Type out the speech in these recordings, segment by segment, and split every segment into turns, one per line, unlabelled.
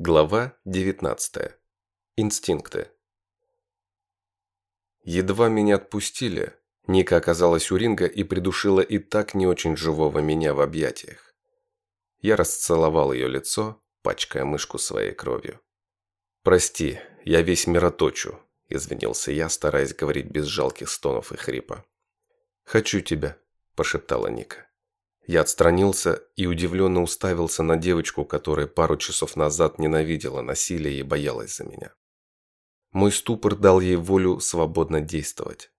Глава 19. Инстинкты. Едва меня отпустили, Ника оказалась у ринга и придушила и так не очень живого меня в объятиях. Я расцеловал ее лицо, пачкая мышку своей кровью. «Прости, я весь мироточу», – извинился я, стараясь говорить без жалких стонов и хрипа. «Хочу тебя», – пошептала Ника. Я отстранился и удивленно уставился на девочку, которая пару часов назад ненавидела насилие и боялась за меня. Мой ступор дал ей волю свободно действовать.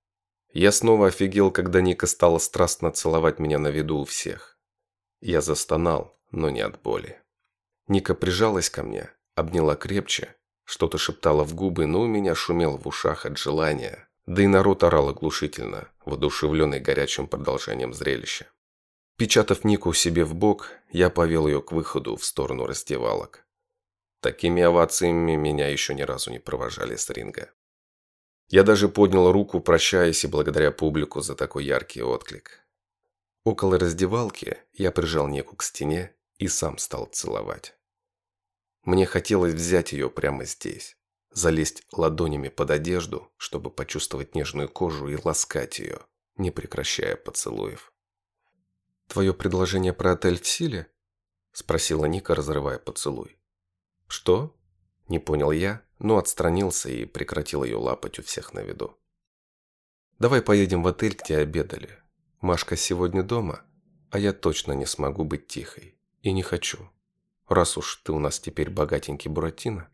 Я снова офигел, когда Ника стала страстно целовать меня на виду у всех. Я застонал, но не от боли. Ника прижалась ко мне, обняла крепче, что-то шептала в губы, но у меня шумел в ушах от желания, да и народ орал оглушительно, воодушевленный горячим продолжением зрелища. Печатав Нику себе в бок, я повел ее к выходу в сторону раздевалок. Такими овациями меня еще ни разу не провожали с ринга. Я даже поднял руку, прощаясь и благодаря публику за такой яркий отклик. Около раздевалки я прижал Нику к стене и сам стал целовать. Мне хотелось взять ее прямо здесь, залезть ладонями под одежду, чтобы почувствовать нежную кожу и ласкать ее, не прекращая поцелуев. «Твое предложение про отель в силе?» – спросила Ника, разрывая поцелуй. «Что?» – не понял я, но отстранился и прекратил ее лапать у всех на виду. «Давай поедем в отель, где обедали. Машка сегодня дома, а я точно не смогу быть тихой. И не хочу. Раз уж ты у нас теперь богатенький Буратино».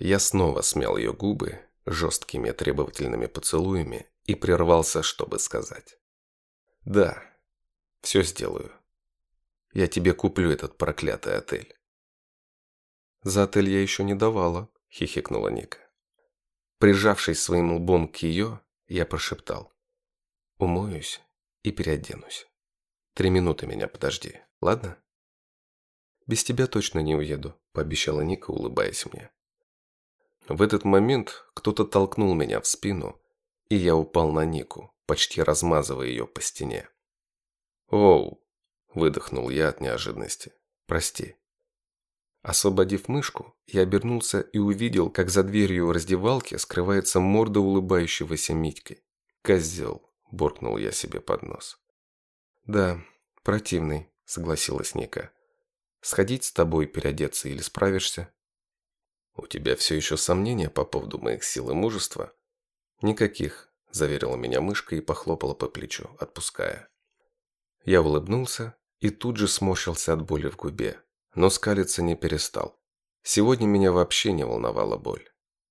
Я снова смял ее губы жесткими требовательными поцелуями и прервался, чтобы сказать. «Да, все сделаю. Я тебе куплю этот проклятый отель. За отель я еще не давала, хихикнула Ника. Прижавшись своим лбом к ее, я прошептал. Умоюсь и переоденусь. Три минуты меня подожди, ладно? Без тебя точно не уеду, пообещала Ника, улыбаясь мне. В этот момент кто-то толкнул меня в спину, и я упал на Нику, почти размазывая ее по стене. «Оу!» – выдохнул я от неожиданности. «Прости». Освободив мышку, я обернулся и увидел, как за дверью раздевалки скрывается морда улыбающегося Митьки. «Козел!» – буркнул я себе под нос. «Да, противный», – согласилась Ника. «Сходить с тобой переодеться или справишься?» «У тебя все еще сомнения по поводу моих сил и мужества?» «Никаких», – заверила меня мышка и похлопала по плечу, отпуская. Я улыбнулся и тут же сморщился от боли в губе, но скалиться не перестал. Сегодня меня вообще не волновала боль.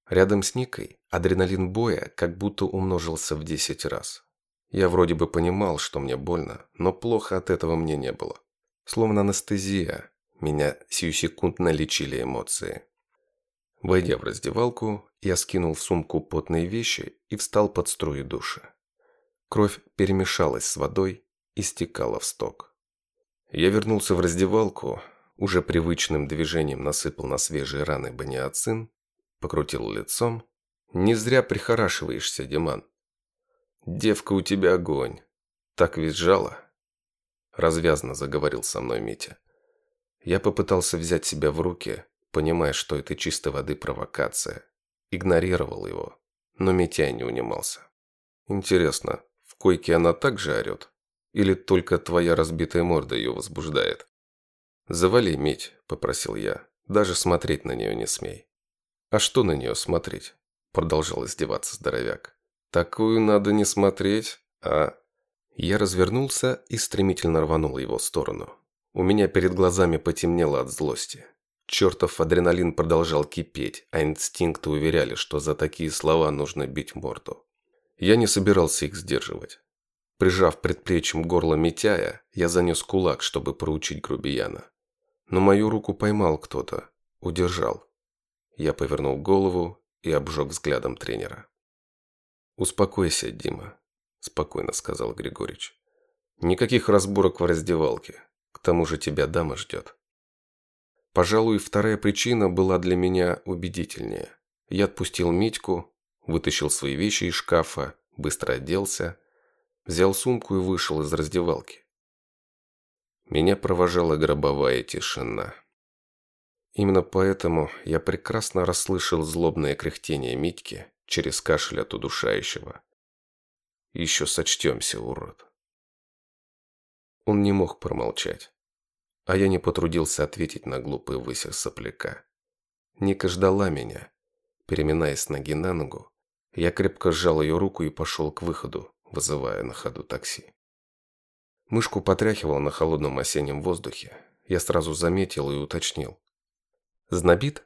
Рядом с Никой адреналин боя как будто умножился в 10 раз. Я вроде бы понимал, что мне больно, но плохо от этого мне не было. Словно анестезия, меня сиюсекундно лечили эмоции. Войдя в раздевалку, я скинул в сумку потные вещи и встал под струи душа. Кровь перемешалась с водой, и стекала в сток. Я вернулся в раздевалку, уже привычным движением насыпал на свежие раны баниацин, покрутил лицом. «Не зря прихорашиваешься, Диман. Девка у тебя огонь. Так визжала?» Развязно заговорил со мной Митя. Я попытался взять себя в руки, понимая, что это чистой воды провокация. Игнорировал его, но Митя не унимался. «Интересно, в койке она также орет?» Или только твоя разбитая морда ее возбуждает? «Завали, Мить», – попросил я. «Даже смотреть на нее не смей». «А что на нее смотреть?» – продолжал издеваться здоровяк. «Такую надо не смотреть, а...» Я развернулся и стремительно рванул его в сторону. У меня перед глазами потемнело от злости. Чертов адреналин продолжал кипеть, а инстинкты уверяли, что за такие слова нужно бить морду. Я не собирался их сдерживать. Прижав предплечьем горло Митяя, я занес кулак, чтобы проучить грубияна. Но мою руку поймал кто-то, удержал. Я повернул голову и обжег взглядом тренера. «Успокойся, Дима», – спокойно сказал Григорич. «Никаких разборок в раздевалке. К тому же тебя дама ждет». Пожалуй, вторая причина была для меня убедительнее. Я отпустил Митьку, вытащил свои вещи из шкафа, быстро оделся – взял сумку и вышел из раздевалки. Меня провожала гробовая тишина. Именно поэтому я прекрасно расслышал злобное кряхтение Митьки через кашель от удушающего. Еще сочтемся, урод. Он не мог промолчать. А я не потрудился ответить на глупый высер сопляка. Ника ждала меня. Переминаясь ноги на ногу, я крепко сжал ее руку и пошел к выходу, вызывая на ходу такси. Мышку потряхивал на холодном осеннем воздухе. Я сразу заметил и уточнил. «Знобит?»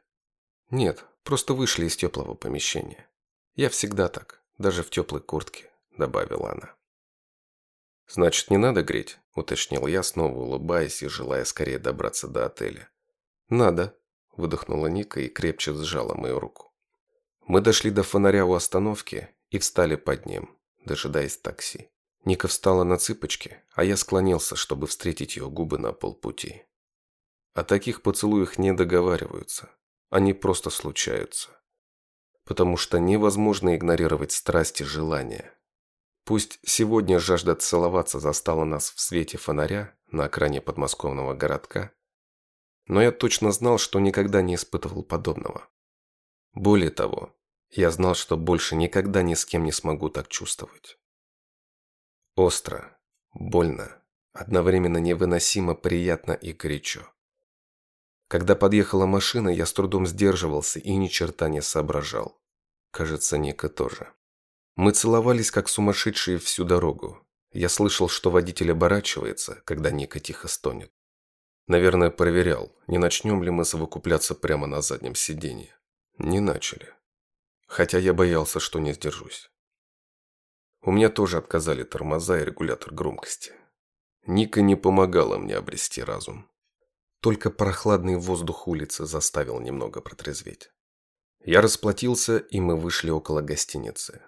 «Нет, просто вышли из теплого помещения. Я всегда так, даже в теплой куртке», — добавила она. «Значит, не надо греть?» – уточнил я, снова улыбаясь и желая скорее добраться до отеля. «Надо», – выдохнула Ника и крепче сжала мою руку. Мы дошли до фонаря у остановки и встали под ним, дожидаясь такси. Ника встала на цыпочки, а я склонился, чтобы встретить ее губы на полпути. О таких поцелуях не договариваются, они просто случаются. Потому что невозможно игнорировать страсти желания, Пусть сегодня жажда целоваться застала нас в свете фонаря на окраине подмосковного городка, но я точно знал, что никогда не испытывал подобного. Более того, я знал, что больше никогда ни с кем не смогу так чувствовать. Остро, больно, одновременно невыносимо приятно и горячо. Когда подъехала машина, я с трудом сдерживался и ни черта не соображал. Кажется, Ника тоже. Мы целовались, как сумасшедшие всю дорогу. Я слышал, что водитель оборачивается, когда Ника тихо стонет. Наверное, проверял, не начнем ли мы совокупляться прямо на заднем сиденье. Не начали. Хотя я боялся, что не сдержусь. У меня тоже отказали тормоза и регулятор громкости. Ника не помогала мне обрести разум. Только прохладный воздух улицы заставил немного протрезветь. Я расплатился, и мы вышли около гостиницы.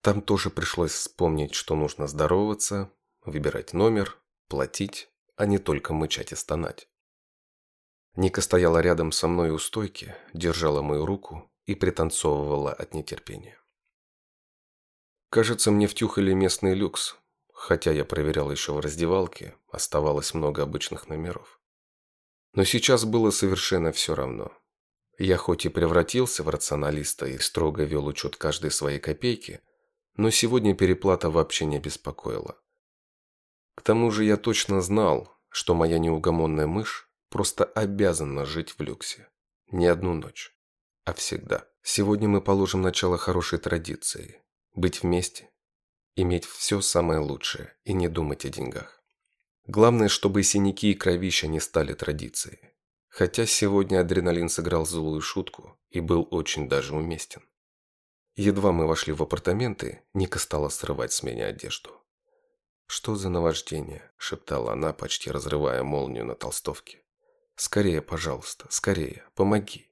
Там тоже пришлось вспомнить, что нужно здороваться, выбирать номер, платить, а не только мычать и стонать. Ника стояла рядом со мной у стойки, держала мою руку и пританцовывала от нетерпения. Кажется, мне втюхали местный люкс, хотя я проверял еще в раздевалке, оставалось много обычных номеров. Но сейчас было совершенно все равно. Я хоть и превратился в рационалиста и строго вел учет каждой своей копейки, но сегодня переплата вообще не беспокоила. К тому же я точно знал, что моя неугомонная мышь просто обязана жить в люксе. Не одну ночь, а всегда. Сегодня мы положим начало хорошей традиции. Быть вместе, иметь все самое лучшее и не думать о деньгах. Главное, чтобы синяки и кровища не стали традицией. Хотя сегодня адреналин сыграл злую шутку и был очень даже уместен. Едва мы вошли в апартаменты, Ника стала срывать с меня одежду. «Что за наваждение?» – шептала она, почти разрывая молнию на толстовке. «Скорее, пожалуйста, скорее, помоги!»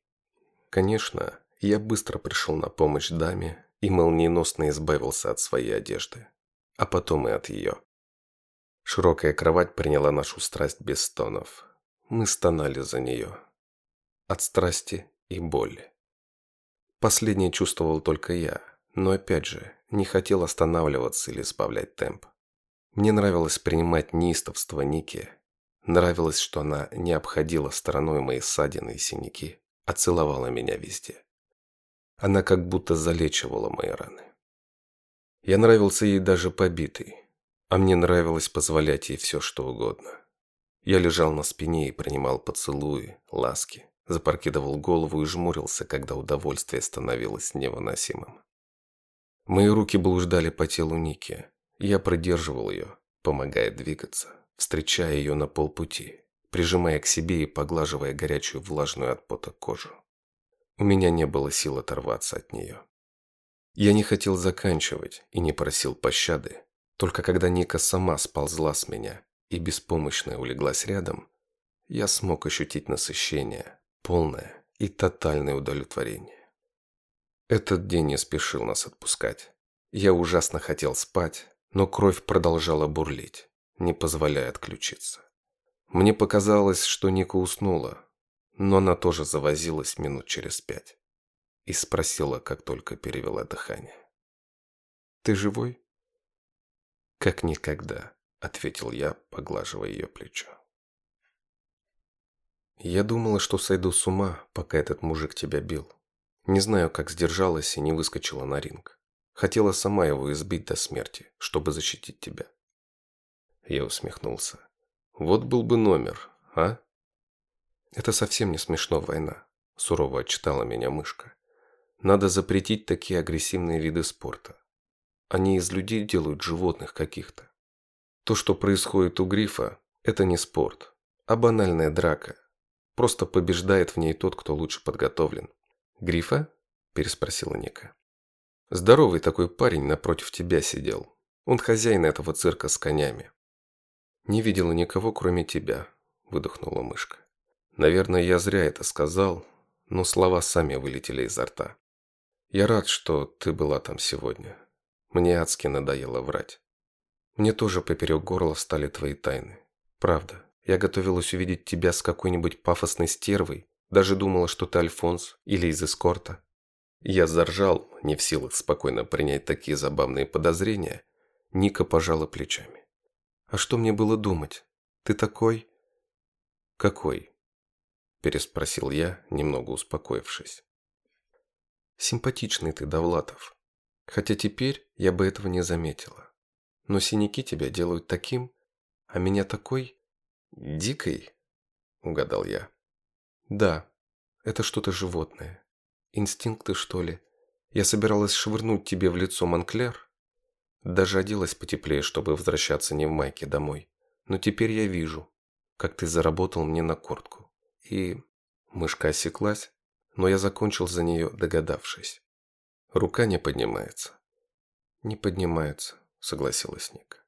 Конечно, я быстро пришел на помощь даме и молниеносно избавился от своей одежды, а потом и от ее. Широкая кровать приняла нашу страсть без стонов. Мы стонали за нее. От страсти и боли. Последнее чувствовал только я, но опять же, не хотел останавливаться или сбавлять темп. Мне нравилось принимать неистовство Ники. Нравилось, что она не обходила стороной мои ссадины и синяки, а целовала меня везде. Она как будто залечивала мои раны. Я нравился ей даже побитый, а мне нравилось позволять ей все, что угодно. Я лежал на спине и принимал поцелуи, ласки, запрокидывал голову и жмурился, когда удовольствие становилось невыносимым. Мои руки блуждали по телу Ники. Я продерживал ее, помогая двигаться, встречая ее на полпути, прижимая к себе и поглаживая горячую влажную от пота кожу. У меня не было сил оторваться от нее. Я не хотел заканчивать и не просил пощады, только когда Ника сама сползла с меня и беспомощно улеглась рядом, я смог ощутить насыщение, полное и тотальное удовлетворение. Этот день не спешил нас отпускать. Я ужасно хотел спать, но кровь продолжала бурлить, не позволяя отключиться. Мне показалось, что Ника уснула, но она тоже завозилась минут через пять и спросила, как только перевела дыхание. «Ты живой?» «Как никогда», — ответил я, поглаживая ее плечо. Я думала, что сойду с ума, пока этот мужик тебя бил. Не знаю, как сдержалась и не выскочила на ринг. Хотела сама его избить до смерти, чтобы защитить тебя. Я усмехнулся. Вот был бы номер, а? Это совсем не смешно, война. Сурово отчитала меня мышка. Надо запретить такие агрессивные виды спорта. Они из людей делают животных каких-то. То, что происходит у Грифа, это не спорт, а банальная драка. Просто побеждает в ней тот, кто лучше подготовлен. «Грифа?» – переспросила Ника. «Здоровый такой парень напротив тебя сидел. Он хозяин этого цирка с конями». «Не видела никого, кроме тебя», – выдохнула мышка. «Наверное, я зря это сказал, но слова сами вылетели изо рта. Я рад, что ты была там сегодня. Мне адски надоело врать. Мне тоже поперек горла стали твои тайны. Правда, я готовилась увидеть тебя с какой-нибудь пафосной стервой, даже думала, что ты Альфонс или из эскорта. Я заржал, не в силах спокойно принять такие забавные подозрения. Ника пожала плечами. А что мне было думать? Ты такой... Какой? Переспросил я, немного успокоившись. Симпатичный ты, Довлатов. Хотя теперь я бы этого не заметила. Но синяки тебя делают таким, а меня такой... дикой, угадал я. Да, это что-то животное. Инстинкты, что ли? Я собиралась швырнуть тебе в лицо Монклер. Даже оделась потеплее, чтобы возвращаться не в майке домой. Но теперь я вижу, как ты заработал мне на куртку. И... Мышка осеклась, но я закончил за нее, догадавшись. Рука не поднимается. Не поднимается, согласилась Ника.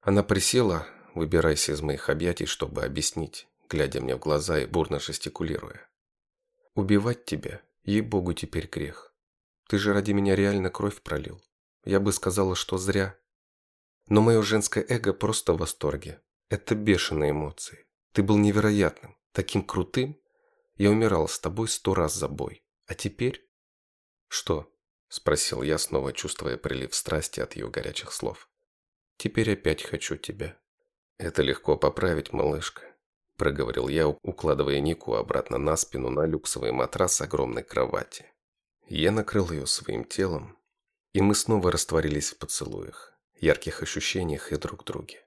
Она присела, выбираясь из моих объятий, чтобы объяснить, глядя мне в глаза и бурно жестикулируя. Убивать тебя, ей-богу, теперь грех. Ты же ради меня реально кровь пролил. Я бы сказала, что зря. Но мое женское эго просто в восторге. Это бешеные эмоции. Ты был невероятным, таким крутым, я умирал с тобой сто раз за бой. А теперь? Что? Спросил я, снова чувствуя прилив страсти от ее горячих слов. Теперь опять хочу тебя. Это легко поправить, малышка. Проговорил я, укладывая Нику обратно на спину на люксовый матрас огромной кровати. Я накрыл ее своим телом, и мы снова растворились в поцелуях, ярких ощущениях и друг друге.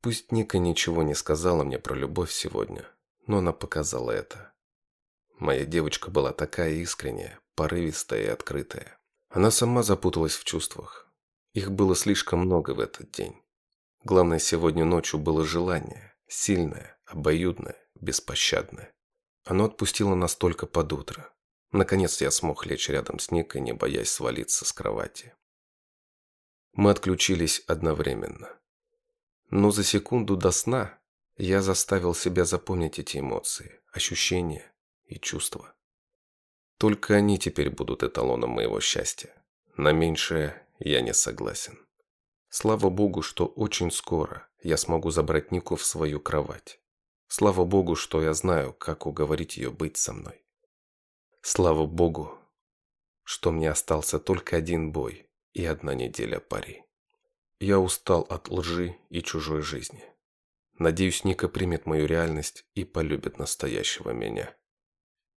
Пусть Ника ничего не сказала мне про любовь сегодня, но она показала это. Моя девочка была такая искренняя, порывистая и открытая. Она сама запуталась в чувствах. Их было слишком много в этот день. Главное сегодня ночью было желание. Сильное, обоюдное, беспощадное. Оно отпустило нас только под утро. Наконец я смог лечь рядом с Никой, не боясь свалиться с кровати. Мы отключились одновременно. Но за секунду до сна я заставил себя запомнить эти эмоции, ощущения, и чувства. Только они теперь будут эталоном моего счастья. На меньшее я не согласен. Слава богу, что очень скоро я смогу забрать Нику в свою кровать. Слава богу, что я знаю, как уговорить ее быть со мной. Слава богу, что мне остался только один бой и одна неделя пари. Я устал от лжи и чужой жизни. Надеюсь, Ника примет мою реальность и полюбит настоящего меня.